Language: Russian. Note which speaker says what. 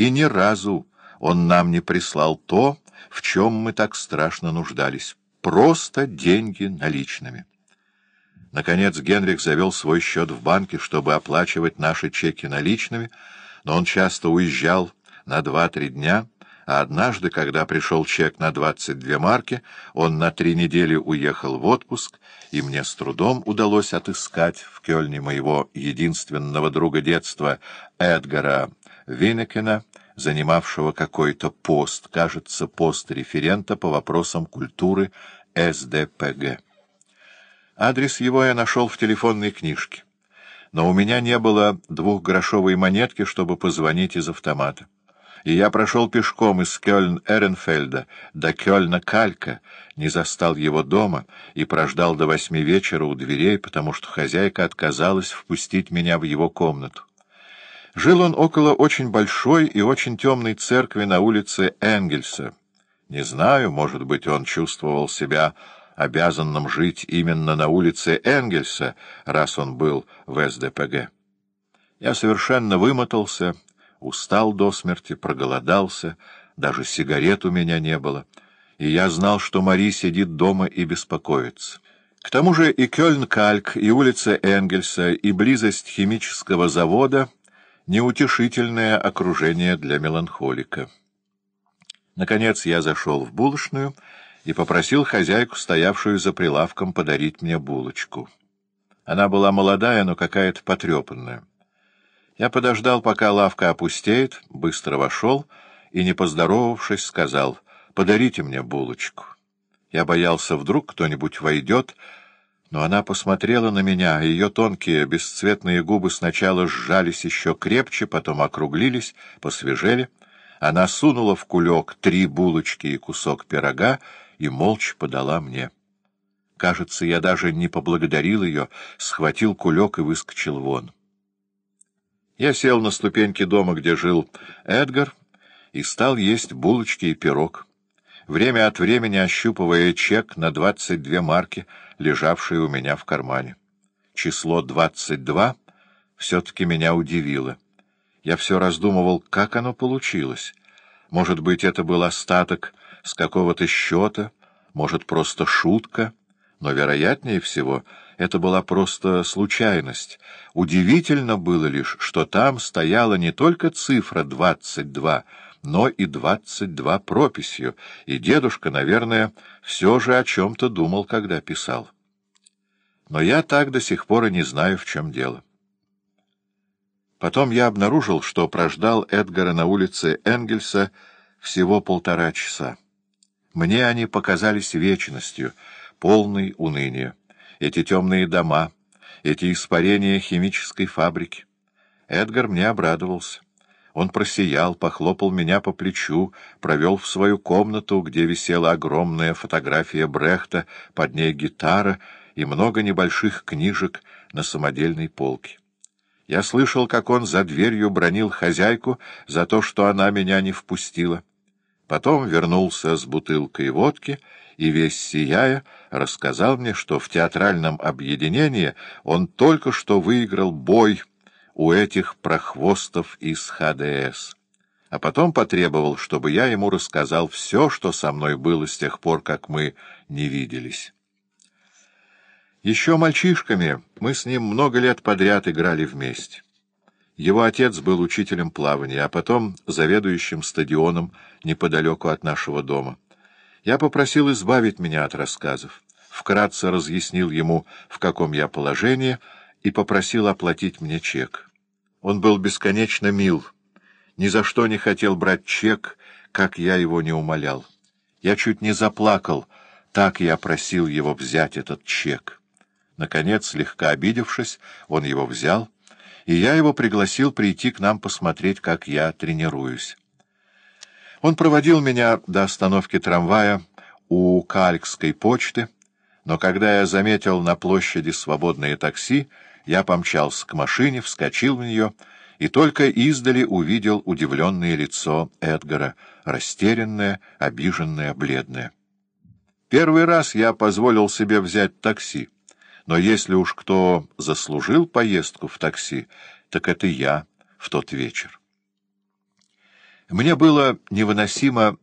Speaker 1: и ни разу он нам не прислал то, в чем мы так страшно нуждались. Просто деньги наличными. Наконец Генрих завел свой счет в банке, чтобы оплачивать наши чеки наличными, но он часто уезжал на два-три дня, а однажды, когда пришел чек на 22 марки, он на три недели уехал в отпуск, и мне с трудом удалось отыскать в Кёльне моего единственного друга детства Эдгара Винекена, занимавшего какой-то пост, кажется, пост референта по вопросам культуры СДПГ. Адрес его я нашел в телефонной книжке, но у меня не было двухгрошовой монетки, чтобы позвонить из автомата. И я прошел пешком из Кёльн-Эренфельда до Кёльна-Калька, не застал его дома и прождал до восьми вечера у дверей, потому что хозяйка отказалась впустить меня в его комнату. Жил он около очень большой и очень темной церкви на улице Энгельса. Не знаю, может быть, он чувствовал себя обязанным жить именно на улице Энгельса, раз он был в СДПГ. Я совершенно вымотался, устал до смерти, проголодался, даже сигарет у меня не было, и я знал, что Мари сидит дома и беспокоится. К тому же и Кёльн-Кальк, и улица Энгельса, и близость химического завода — неутешительное окружение для меланхолика. Наконец я зашел в булочную и попросил хозяйку, стоявшую за прилавком, подарить мне булочку. Она была молодая, но какая-то потрепанная. Я подождал, пока лавка опустеет, быстро вошел и, не поздоровавшись, сказал «Подарите мне булочку». Я боялся, вдруг кто-нибудь войдет, но она посмотрела на меня, а ее тонкие бесцветные губы сначала сжались еще крепче, потом округлились, посвежели. Она сунула в кулек три булочки и кусок пирога и молча подала мне. Кажется, я даже не поблагодарил ее, схватил кулек и выскочил вон. Я сел на ступеньки дома, где жил Эдгар, и стал есть булочки и пирог время от времени ощупывая чек на двадцать две марки, лежавшие у меня в кармане. Число двадцать два все-таки меня удивило. Я все раздумывал, как оно получилось. Может быть, это был остаток с какого-то счета, может, просто шутка, но, вероятнее всего, это была просто случайность. Удивительно было лишь, что там стояла не только цифра двадцать два, но и двадцать два прописью, и дедушка, наверное, все же о чем-то думал, когда писал. Но я так до сих пор и не знаю, в чем дело. Потом я обнаружил, что прождал Эдгара на улице Энгельса всего полтора часа. Мне они показались вечностью, полной уныния. Эти темные дома, эти испарения химической фабрики. Эдгар мне обрадовался. Он просиял, похлопал меня по плечу, провел в свою комнату, где висела огромная фотография Брехта, под ней гитара и много небольших книжек на самодельной полке. Я слышал, как он за дверью бронил хозяйку за то, что она меня не впустила. Потом вернулся с бутылкой водки и, весь сияя, рассказал мне, что в театральном объединении он только что выиграл бой у этих прохвостов из ХДС. А потом потребовал, чтобы я ему рассказал все, что со мной было с тех пор, как мы не виделись. Еще мальчишками мы с ним много лет подряд играли вместе. Его отец был учителем плавания, а потом заведующим стадионом неподалеку от нашего дома. Я попросил избавить меня от рассказов, вкратце разъяснил ему, в каком я положении, и попросил оплатить мне чек. Он был бесконечно мил, ни за что не хотел брать чек, как я его не умолял. Я чуть не заплакал, так я просил его взять этот чек. Наконец, слегка обидевшись, он его взял, и я его пригласил прийти к нам посмотреть, как я тренируюсь. Он проводил меня до остановки трамвая у Калькской почты, но когда я заметил на площади свободное такси, я помчался к машине, вскочил в нее и только издали увидел удивленное лицо Эдгара, растерянное, обиженное, бледное. Первый раз я позволил себе взять такси, но если уж кто заслужил поездку в такси, так это я в тот вечер. Мне было невыносимо